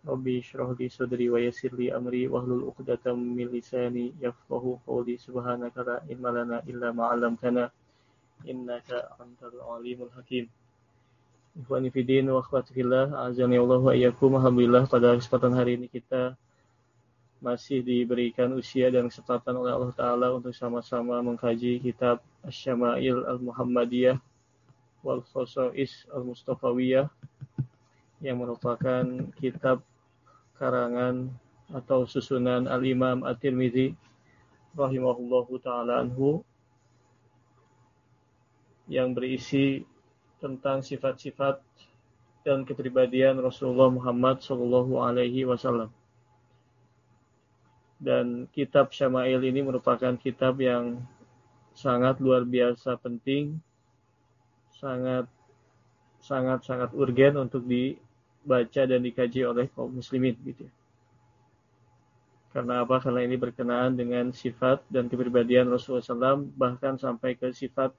Rabbi syrah li sadri wa li amri min lisani yafqahu qawli subhanaka la ilma lana illa ma 'allamtana innaka antal alimul hakim. Ikhwani wa akhwati fillah, azani Allah wa iyyakum. Alhamdulillah pada kesempatan hari ini kita masih diberikan usia dan kesempatan oleh Allah taala untuk sama-sama mengkaji kitab Asy-Syama'il Al-Muhammadiyah wal Khosais Al-Mustafawiyah yang merupakan kitab karangan atau susunan Al-Imam At-Tirmidzi rahimahullahu taala anhu yang berisi tentang sifat-sifat dan kepribadian Rasulullah Muhammad sallallahu alaihi wasallam. Dan kitab Syama'il ini merupakan kitab yang sangat luar biasa penting, sangat sangat sangat urgen untuk di dibaca dan dikaji oleh kaum muslimin gitu ya. Karena apa? Karena ini berkenaan dengan sifat dan kepribadian Rasulullah SAW bahkan sampai ke sifat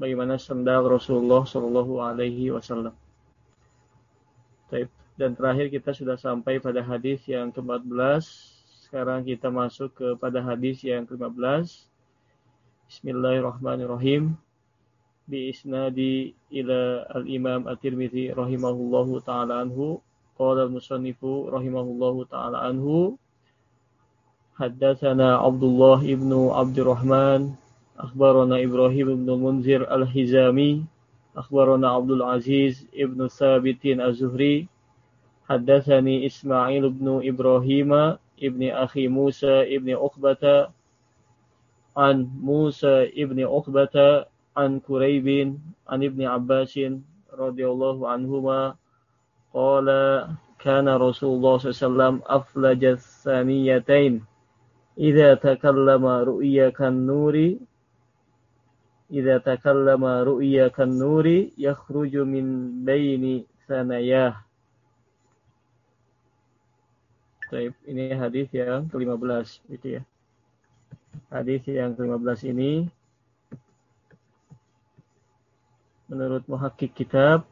bagaimana sendal Rasulullah Shallallahu Alaihi Wasallam. Dan terakhir kita sudah sampai pada hadis yang ke-14. Sekarang kita masuk kepada hadis yang ke-15. Bismillahirrahmanirrahim بإسنادي إلى الإمام الترمذي رحمه الله تعالى عنه قال المصنف رحمه الله تعالى عنه حدثنا عبد الله بن عبد الرحمن أخبرنا إبراهيم بن المنذر الحزامي أخبرنا عبد العزيز بن ثابت الزهري حدثني إسماعيل بن إبراهيم ابن أخي موسى ابن عقبة عن موسى ابن عقبة an Quraibin an Ibni Abbasin radhiyallahu anhuma qala kana Rasulullah sallallahu alaihi wasallam aflajas idza takallama ru'ya kan nuri idza takallama ru'ya kan nuri yakhruju min baini sanayah ini hadis yang ke-15 itu ya. Hadis yang ke-15 ini menurut muhakkik kitab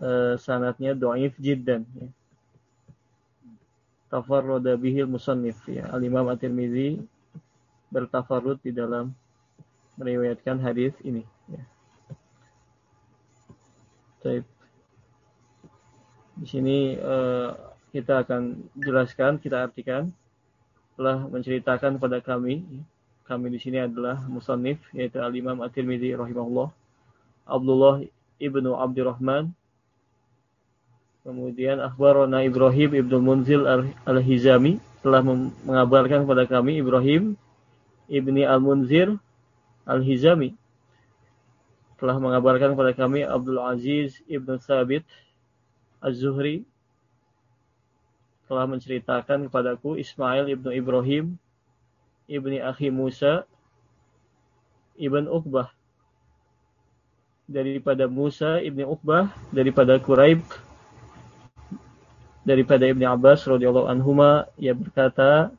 uh, sanatnya do'if jiddan ya. tafarroda bihil musannif ya. al-imam at-tirmizi bertafarrud di dalam meriwayatkan hadis ini ya. Taib. Di sini uh, kita akan jelaskan, kita artikan telah menceritakan kepada kami kami di sini adalah musannif yaitu al-imam at-tirmizi rahimahullah Abdullah ibnu Abdurrahman. Kemudian akhbarana Ibrahim ibnu Munzil al-Hizami telah mengabarkan kepada kami Ibrahim ibni al-Munzir al-Hizami telah mengabarkan kepada kami Abdul Aziz ibnu Sabit az-Zuhri telah menceritakan kepadaku Ismail ibnu Ibrahim ibni Akhi Musa ibn Uqbah daripada Musa ibni Uqbah, daripada Quraib, daripada Ibni Abbas radhiyallahu anhuma ia berkata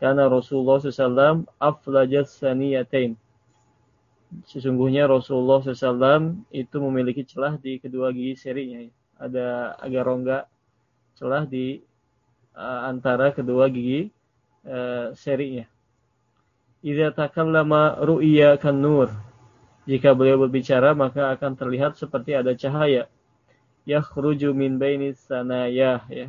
karena Rasulullah SAW aflajat saniyatain. Sesungguhnya Rasulullah SAW itu memiliki celah di kedua gigi serinya. Ada agak rongga celah di uh, antara kedua gigi uh, serinya. Idza takallama ru'ya kan nur jika beliau berbicara maka akan terlihat seperti ada cahaya. Yakhruju min baini sanayah ya.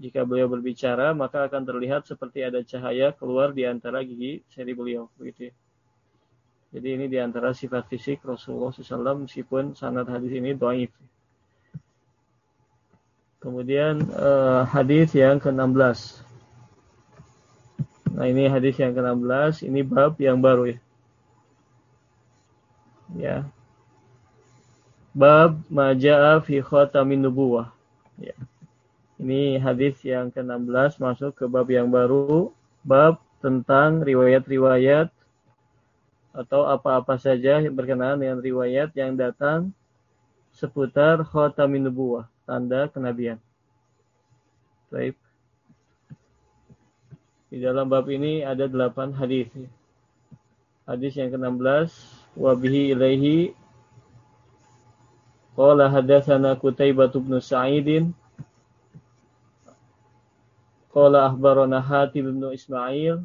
Jika beliau berbicara maka akan terlihat seperti ada cahaya keluar di antara gigi seri beliau begitu ya. Jadi ini di antara sifat fisik Rasulullah SAW meskipun sanad hadis ini doaif. Kemudian uh, hadis yang ke-16. Nah ini hadis yang ke-16, ini bab yang baru ya ya bab majaa fi khatamin nubuwah ya ini hadis yang ke-16 masuk ke bab yang baru bab tentang riwayat-riwayat atau apa-apa saja yang berkenaan dengan riwayat yang datang seputar khatamin nubuwah, tanda kenabian. Baik. Di dalam bab ini ada delapan hadis. Hadis yang ke-16, وبه إليه قال حدثنا كتيبة بن سعيد قال أخبرنا حاتم بن إسماعيل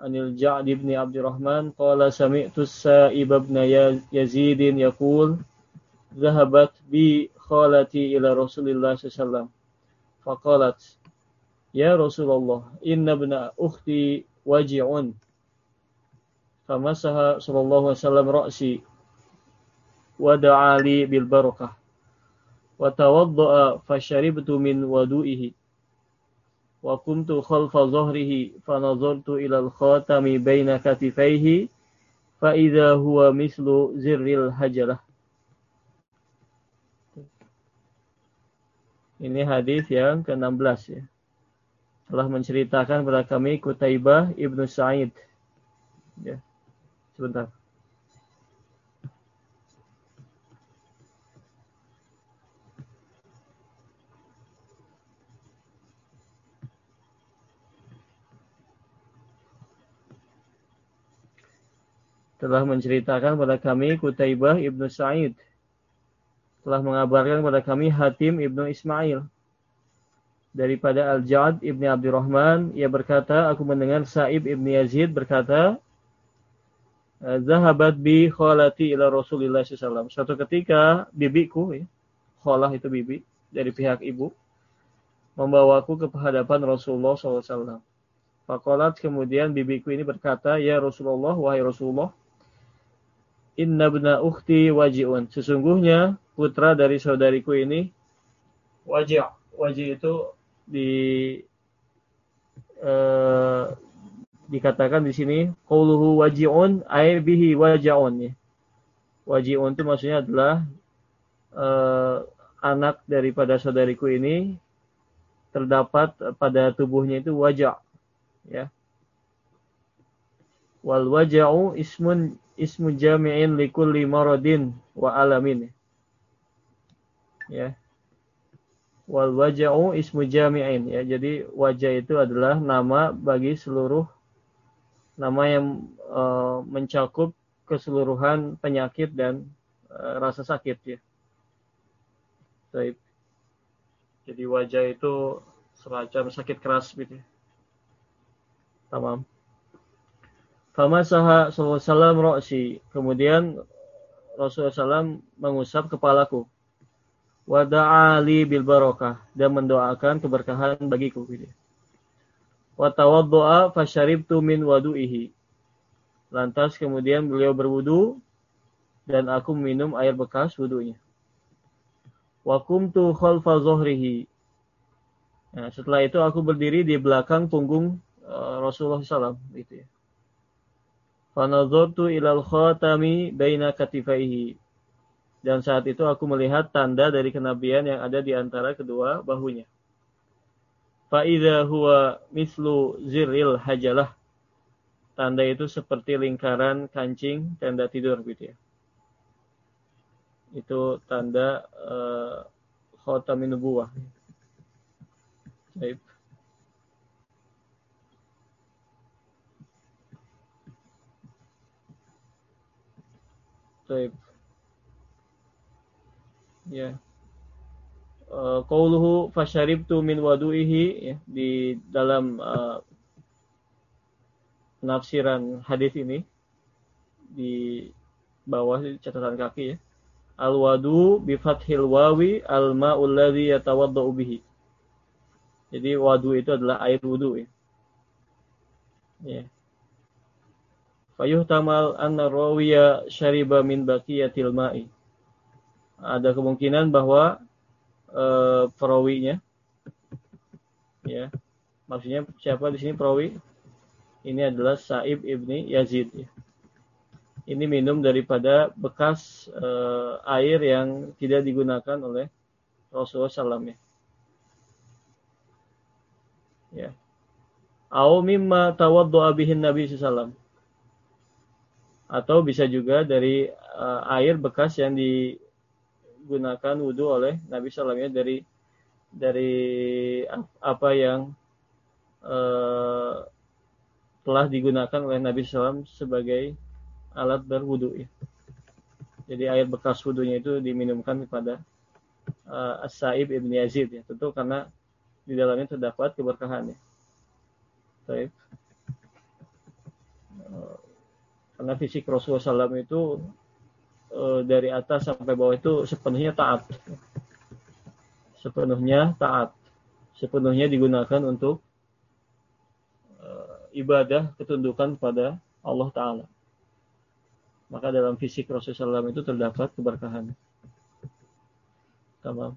عن الجعد بن عبد الرحمن قال سمعت السائب بن يزيد يقول ذهبت بي خالتي إلى رسول الله صلى الله عليه وسلم. فقالت يا رسول الله إن ابن أختي وجع famasaha sallallahu alaihi wasallam ra'si wa bil barakah wa tawadda'a fasharibtu min wadu'ihi wa kumtu khalfa zahrihi fa nazartu ila al khatami baina katifaihi fa idza huwa mislu zirril hajarah Ini hadis yang ke-16 ya. Telah menceritakan kepada kami Kutaibah Ibnu Sa'id. Ya. Sebentar. telah menceritakan kepada kami Kutaibah Ibnu Sa'id telah mengabarkan kepada kami Hatim ibnu Ismail daripada Al-Ja'ad ibni Abdurrahman ia berkata aku mendengar Sa'ib ibni Yazid berkata Zahabat bi khalati ila Rasulillah SAW. Suatu ketika bibiku, ya, khalah itu bibi dari pihak ibu, membawaku ke hadapan Rasulullah SAW. Fakolat kemudian bibiku ini berkata, Ya Rasulullah, wahai Rasulullah, Inna bna ukhti waji'un. Sesungguhnya putra dari saudariku ini wajib wajib itu di uh, dikatakan di sini qauluhu waji'un ay bihi waji'un ya. Waji'un itu maksudnya adalah uh, anak daripada saudariku ini terdapat pada tubuhnya itu wajah ya. Wal waja'u ismun ismu jami'in likulli maradin wa alamin ya wal waja'u ismu jami'in ya jadi wajah itu adalah nama bagi seluruh nama yang uh, mencakup keseluruhan penyakit dan uh, rasa sakit ya jadi wajah itu semacam sakit keras gitu ya. tamam Fama saha sallallahu roksi. Kemudian Rasulullah SAW mengusap kepalaku wada'ali bil barokah dan mendoakan keberkahan bagiku gitu. Wa tawaddu'a fasyaribtu min wadu'ihi. Lantas kemudian beliau berwudu dan aku minum air bekas wudunya. Wa kumtu khalfa zuhrihi. Nah, setelah itu aku berdiri di belakang punggung uh, Rasulullah SAW gitu ya. Fanazortu ilal khatami baina katifaihi dan saat itu aku melihat tanda dari kenabian yang ada di antara kedua bahunya. Fa'idha huwa mislu ziril hajalah. Tanda itu seperti lingkaran kancing tanda tidur gitu ya. Itu tanda uh, khotamin nubuwah. Baik. Baik ya uh, qauluhu fasharibtu min wadu'ihi ya, di dalam uh, penafsiran hadis ini di bawah catatan kaki ya. Al wadu bi fathil wawi al ma'ul ladzi yatawaddau bihi. Jadi wadu itu adalah air wudu ya. Ya. Fayuhtamal anna rawiya syariba min baqiyatil ma'i. Ada kemungkinan bahwa e, perawinya ya maksudnya siapa di sini perawi ini adalah Saib ibni Yazid ya. ini minum daripada bekas e, air yang tidak digunakan oleh Rasulullah SAW ya. ya. Au mimma tawaddu'a bihin Nabi sallallahu atau bisa juga dari uh, air bekas yang digunakan wudhu oleh Nabi Sallam ya dari dari apa yang uh, telah digunakan oleh Nabi Sallam sebagai alat berwudhu ya. Jadi air bekas wudhunya itu diminumkan kepada uh, As-Sa'ib Ibn Yazid ya. Tentu karena di dalamnya terdapat keberkahan ya. Baik. Karena fisik Rasulullah SAW itu e, dari atas sampai bawah itu sepenuhnya taat. Sepenuhnya taat. Sepenuhnya digunakan untuk e, ibadah ketundukan pada Allah Ta'ala. Maka dalam fisik Rasulullah SAW itu terdapat keberkahan. Tamam.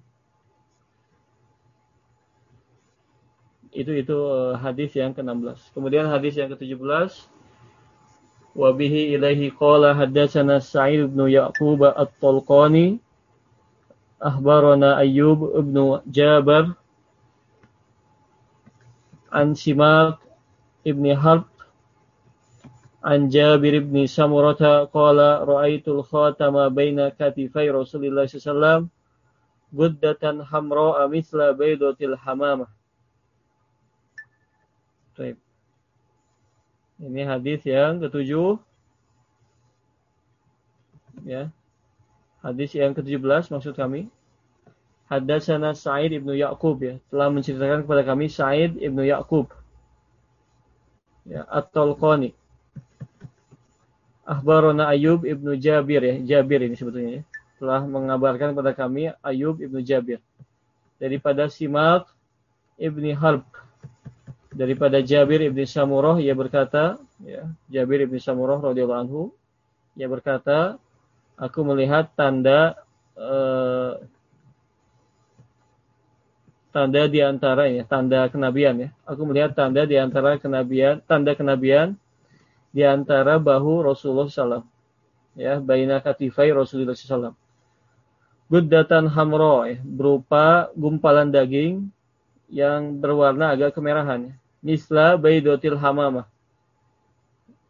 Itu itu e, hadis yang ke-16. Kemudian hadis yang ke-17 وبه إليه قال حدثنا سعيد بن يعقوب الطلقاني أخبرنا أيوب بن جابر عن سماك بن حرب عن جابر بن سمرة قال رأيت الخاتم بين كتفي رسول الله صلى الله عليه وسلم غدة حمراء مثل بيضة الحمامة. طيب. Ini hadis yang ketujuh. Ya. Hadis yang ke-17 maksud kami. Hadatsana Sa'id ibnu Ya'qub ya, telah menceritakan kepada kami Sa'id ibnu Ya'qub. Ya, At-Talqani. Akhbarona Ayub ibnu Jabir ya, Jabir ini sebetulnya ya. Telah mengabarkan kepada kami Ayub ibnu Jabir. Daripada Simak ibni Harb daripada Jabir ibni Samurah ia berkata ya Jabir ibni Samurah radhiyallahu anhu ia berkata aku melihat tanda uh, tanda di antara ya tanda kenabian ya. Aku melihat tanda di antara kenabian tanda kenabian di antara bahu Rasulullah SAW ya baina katifai Rasulullah SAW Guddatan hamro ya, berupa gumpalan daging yang berwarna agak kemerahan ya misla baidotil hamamah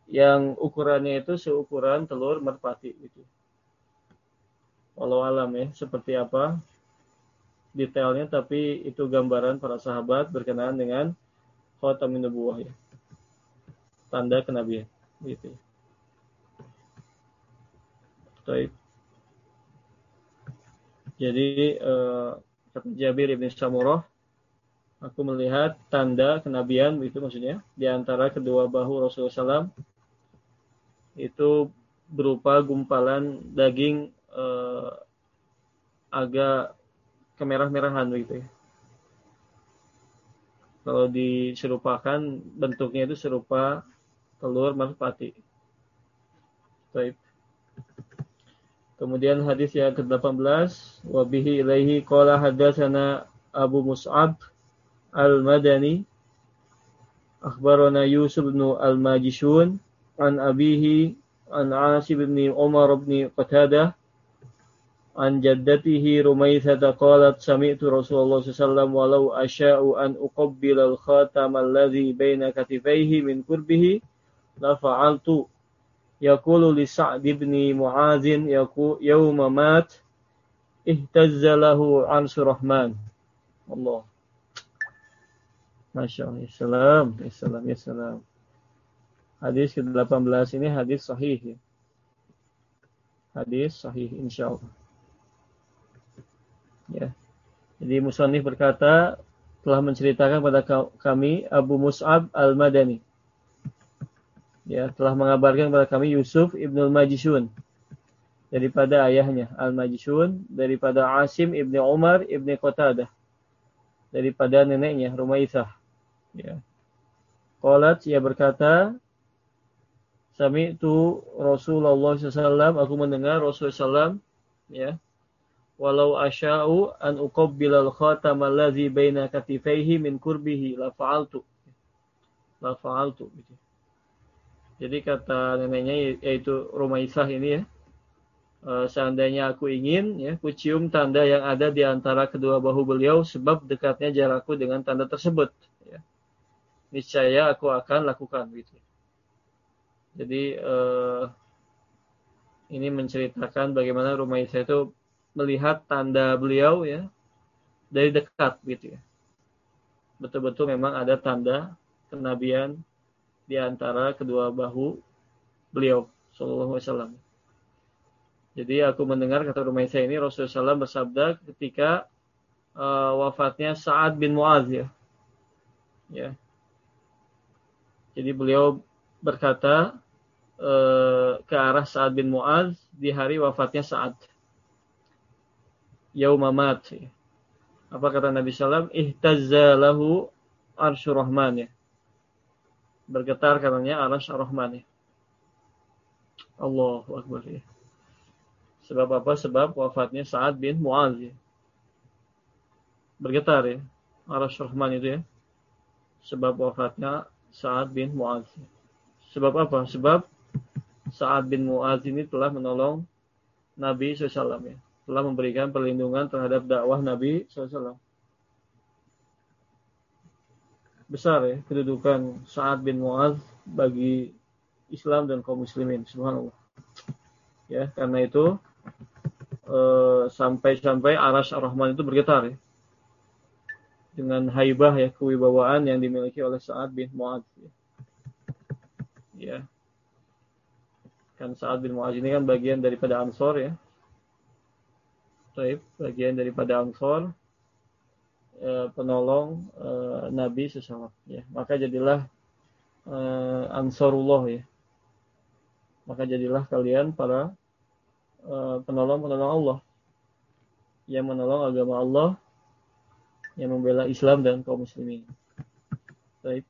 yang ukurannya itu seukuran telur merpati gitu. Walau alam ya seperti apa detailnya tapi itu gambaran para sahabat berkenaan dengan khatamin nubuwah ya. Tanda kenabian gitu. Taib. Jadi eh, Jabir ibn Samurah aku melihat tanda kenabian itu maksudnya di antara kedua bahu Rasulullah SAW itu berupa gumpalan daging eh, agak kemerah-merahan begitu ya. Kalau diserupakan bentuknya itu serupa telur merpati. Baik. Kemudian hadis yang ke-18 wabihi ilaihi qala hadatsana Abu Mus'ab المدني. أخبرنا يوسف بن الماجشون عن أبيه عن عاصم بن عمر بن قتادة عن جدته رميثة قالت سمعت رسول الله صلى الله عليه وسلم ولو أشاء أن أقبل الخاتم الذي بين كتفيه من قربه لفعلت. يقول لسعد بن معاذ يوم مات اهتز له عرش الرحمن الله. Masya Allah. Islam, Islam, Islam. Hadis ke-18 ini hadis sahih ya. Hadis sahih insya Allah. Ya. Jadi Musannif berkata telah menceritakan pada kami Abu Mus'ab Al-Madani. Ya, telah mengabarkan kepada kami Yusuf Ibnu Majishun daripada ayahnya Al-Majishun daripada Asim Ibnu Umar Ibnu Qatadah daripada neneknya Rumaisah Ya. Qalat ia berkata, Sami itu Rasulullah SAW, aku mendengar Rasulullah SAW, ya, walau asya'u an uqabbilal khatam allazi baina katifaihi min kurbihi la fa'altu. La fa'altu. Gitu. Jadi kata neneknya yaitu Rumaisah ini ya, uh, seandainya aku ingin ya, ku cium tanda yang ada di antara kedua bahu beliau sebab dekatnya jarakku dengan tanda tersebut niscaya aku akan lakukan gitu. Jadi uh, ini menceritakan bagaimana Rumaisa itu melihat tanda beliau ya dari dekat gitu ya. Betul-betul memang ada tanda kenabian di antara kedua bahu beliau sallallahu alaihi wasallam. Jadi aku mendengar kata Rumaisa ini Rasulullah SAW bersabda ketika uh, wafatnya Sa'ad bin Mu'adz ya. ya. Jadi beliau berkata uh, ke arah Sa'ad bin Mu'adz di hari wafatnya Sa'ad. Yaumamat. Ya. Apa kata Nabi SAW? Ihtazza lahu arsyur rahman. Bergetar katanya arasy rahman. Allahu Akbar. Sebab apa? Sebab wafatnya Sa'ad bin Mu'adz. Ya. Bergetar ya. Arash Rahman itu ya. Sebab wafatnya Sa'ad bin Mu'adz. Sebab apa? Sebab Sa'ad bin Mu'adz ini telah menolong Nabi SAW ya. Telah memberikan perlindungan terhadap dakwah Nabi SAW. Besar ya kedudukan Sa'ad bin Mu'adz bagi Islam dan kaum muslimin. Subhanallah. Ya, karena itu Eh, sampai-sampai aras ar-Rahman itu bergetar ya. Dengan haibah ya, kewibawaan yang dimiliki oleh Sa'ad bin Mu'ad. Ya. ya. Kan Sa'ad bin Mu'ad ini kan bagian daripada Ansor ya. Taib, bagian daripada Ansor eh, penolong eh, Nabi sesama ya. Maka jadilah eh, Ansarullah ya. Maka jadilah kalian para penolong-penolong Allah yang menolong agama Allah yang membela Islam dan kaum muslimin. Baik.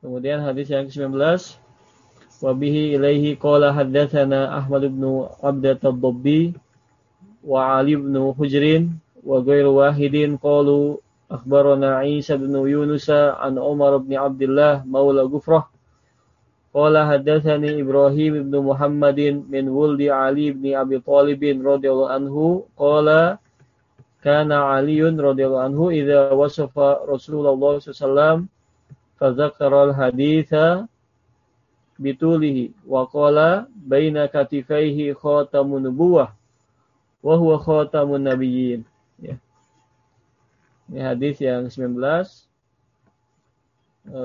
Kemudian hadis yang ke-19 Wabihi ilaihi qala haddathana Ahmad ibn Abdat al-Dabbi wa Ali ibn Hujrin wa ghairu wahidin qalu akhbarana Isa ibn Yunus an Umar ibn Abdullah maula Gufrah qala haddathani Ibrahim ibn Muhammadin min wuldi Ali ibn Abi Talibin radhiyallahu anhu qala kana Aliun radhiyallahu anhu idza wasafa Rasulullah sallallahu alaihi wasallam haditha bitulihi wa qala baina katifaihi khatamun nubuwah wa huwa khatamun nabiyyin. Ya. Ini hadis yang 19 e,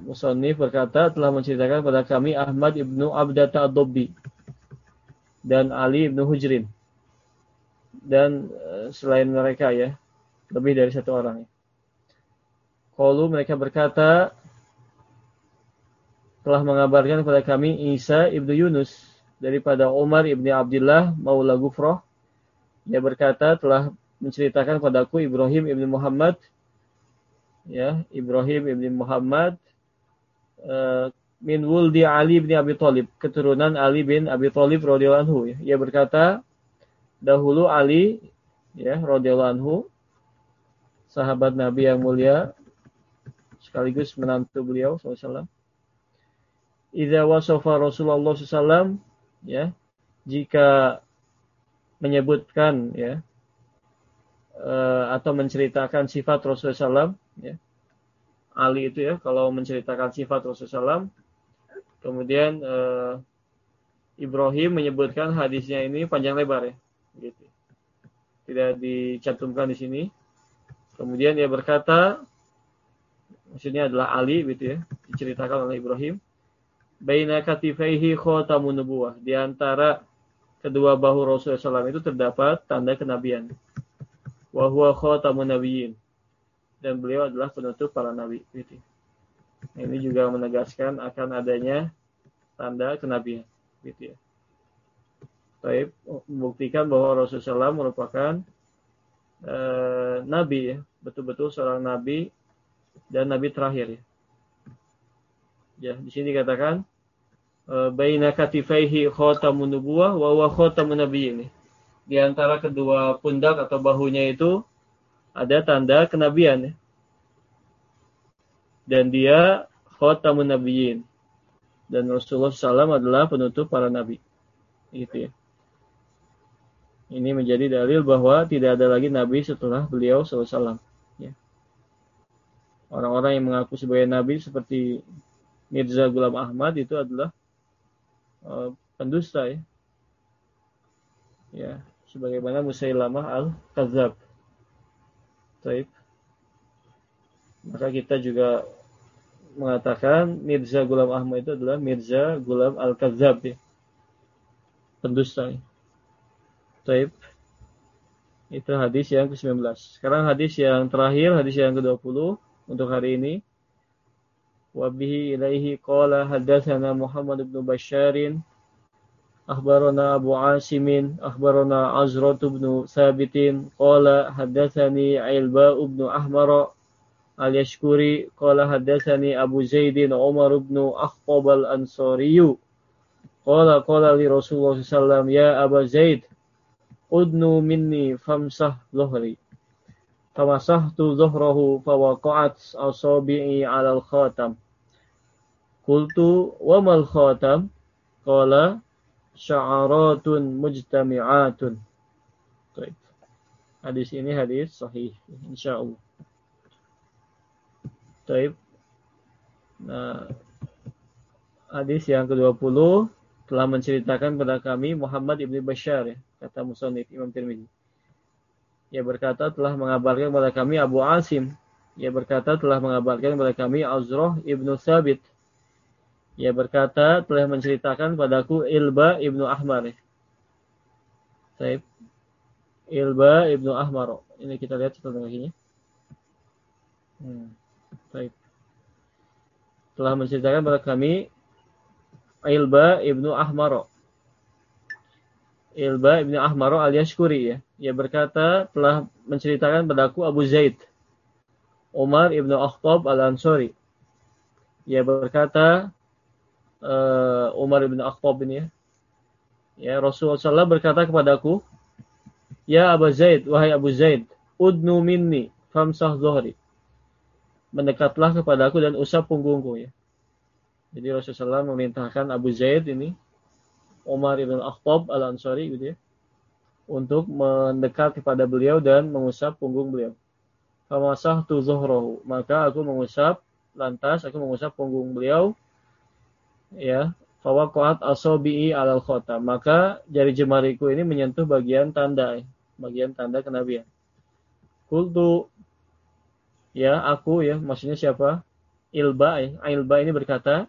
Musonif berkata telah menceritakan kepada kami Ahmad ibnu Abdata ad dan Ali ibnu Hujrin dan uh, selain mereka ya lebih dari satu orang. Kalau mereka berkata telah mengabarkan kepada kami Isa ibnu Yunus daripada Umar ibni Abdullah Maula Gufroh. Dia berkata telah menceritakan padaku Ibrahim ibnu Muhammad ya Ibrahim ibn Muhammad uh, min wuldi Ali bin Abi Thalib keturunan Ali bin Abi Thalib radhiyallahu anhu ya. Ia berkata dahulu Ali ya radhiyallahu anhu sahabat Nabi yang mulia sekaligus menantu beliau SAW. Idza wasafa Rasulullah SAW ya jika menyebutkan ya uh, atau menceritakan sifat Rasulullah SAW ya. Ali itu ya kalau menceritakan sifat Rasulullah SAW kemudian uh, Ibrahim menyebutkan hadisnya ini panjang lebar ya gitu tidak dicantumkan di sini kemudian dia berkata maksudnya adalah Ali gitu ya diceritakan oleh Ibrahim baina katifaihi khatamun nubuwah di antara kedua bahu Rasulullah SAW itu terdapat tanda kenabian wa huwa khatamun nabiyyin dan beliau adalah penutup para nabi. Gitu. Ini juga menegaskan akan adanya tanda kenabian. Gitu ya. Taib membuktikan bahwa Rasulullah SAW merupakan uh, nabi ya, betul-betul seorang nabi dan nabi terakhir ya. Ya, di sini dikatakan eh, baina katifaihi khatamun nubuwah wa huwa khatamun nabiyyin. Di antara kedua pundak atau bahunya itu ada tanda kenabian ya. Dan dia khatamun nabiyyin. Dan Rasulullah SAW adalah penutup para nabi. Gitu ya. Ini menjadi dalil bahwa tidak ada lagi nabi setelah beliau SAW. Ya. orang-orang yang mengaku sebagai nabi seperti Mirza Ghulam Ahmad itu adalah uh, pendusta ya. Ya, sebagaimana Musailamah al-Kadzab. Taib. Maka kita juga mengatakan Mirza Ghulam Ahmad itu adalah Mirza Ghulam al-Kadzab ya. Pendusta. Ya. Taib. Itu hadis yang ke-19. Sekarang hadis yang terakhir, hadis yang ke-20 untuk hari ini. Wabihi ilaihi qala hadatsana Muhammad bin Basharin أخبرنا أبو عاصم أخبرنا عزرة بن ثابت قال حدثني علباء بن أحمر اليشكري قال حدثني أبو زيد عمر بن أخطب الأنصاري قال قال لي رسول الله صلى الله عليه وسلم يا أبا زيد udnu minni famsah zuhri. Famasahtu zuhrahu fawaqa'at asabi'i al khatam, Kultu wa mal khatam? Qala sya'aratun mujtami'atun. Hadis ini hadis sahih insyaallah. baik Nah, hadis yang ke-20 telah menceritakan kepada kami Muhammad ibnu Bashar ya kata Musonif Imam Tirmidzi. Ia berkata telah mengabarkan kepada kami Abu Asim. Ia berkata telah mengabarkan kepada kami Azrah ibnu Sabit ia berkata telah menceritakan padaku Ilba ibnu Ahmar. Taib. Ilba ibnu Ahmar. Ini kita lihat catatan kakinya. Hmm. Taib. Telah menceritakan pada kami Ilba ibnu Ahmar. Ilba ibnu Ahmar alias Kuri ya. Ia berkata telah menceritakan padaku Abu Zaid. Umar ibnu Akhtab al-Ansori. Ia berkata uh, Umar bin Akhtab ini ya. Ya, Rasulullah SAW berkata kepadaku, Ya Abu Zaid, wahai Abu Zaid, udnu minni famsah zuhri. Mendekatlah kepadaku dan usap punggungku ya. Jadi Rasulullah SAW memerintahkan Abu Zaid ini, Umar bin Akhtab al-Ansari gitu ya, untuk mendekat kepada beliau dan mengusap punggung beliau. Famasah tu zuhrahu. Maka aku mengusap, lantas aku mengusap punggung beliau ya fawaqat asobi'i alal khota maka jari jemariku ini menyentuh bagian tanda bagian tanda kenabian kultu ya aku ya maksudnya siapa ilba ya. ilba ini berkata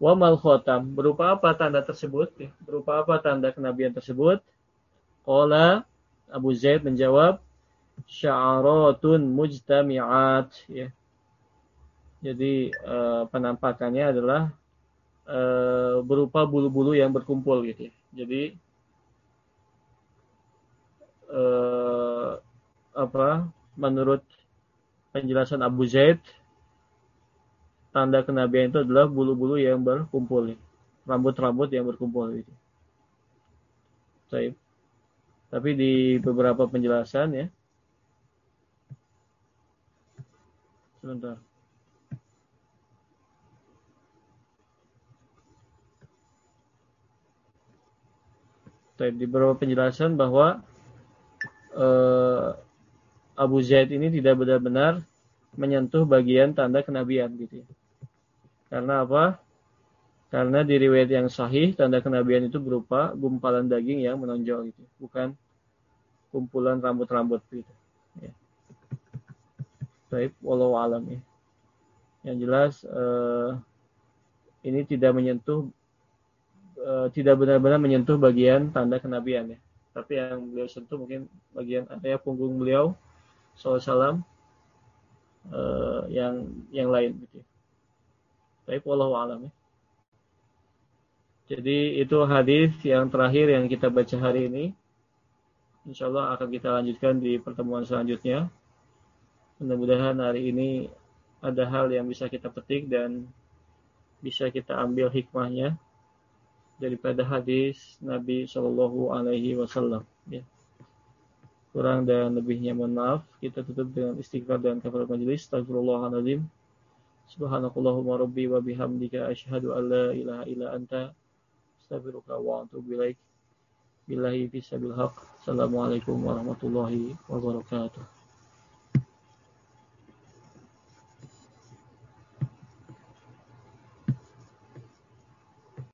wa mal khotam berupa apa tanda tersebut ya. berupa apa tanda kenabian tersebut Qala Abu Zaid menjawab sya'aratun mujtami'at ya jadi uh, penampakannya adalah Eh, berupa bulu-bulu yang berkumpul gitu ya. Jadi uh, apa menurut penjelasan Abu Zaid tanda kenabian itu adalah bulu-bulu yang berkumpul rambut-rambut yang berkumpul gitu. Tapi di beberapa penjelasan ya. Sebentar. di beberapa penjelasan bahwa uh, Abu Zaid ini tidak benar-benar menyentuh bagian tanda kenabian gitu ya. Karena apa? Karena di riwayat yang sahih tanda kenabian itu berupa gumpalan daging yang menonjol gitu, bukan kumpulan rambut-rambut gitu. Ya. Baik, walau alam ya. Yang jelas uh, ini tidak menyentuh uh, tidak benar-benar menyentuh bagian tanda kenabian ya. Tapi yang beliau sentuh mungkin bagian area punggung beliau salam uh, yang yang lain gitu. Ya. Tapi wallahu alam. Jadi itu hadis yang terakhir yang kita baca hari ini. Insya Allah akan kita lanjutkan di pertemuan selanjutnya. Mudah-mudahan hari ini ada hal yang bisa kita petik dan bisa kita ambil hikmahnya daripada hadis Nabi Shallallahu Alaihi Wasallam. Ya. Kurang dan lebihnya mohon maaf. Kita tutup dengan istighfar dan kafar majelis. Astagfirullahaladzim. Subhanakallahumma rabbi wa bihamdika asyhadu an la ilaha illa anta astaghfiruka wa atubu ilaik. Billahi fi sabil haq. Assalamualaikum warahmatullahi wabarakatuh.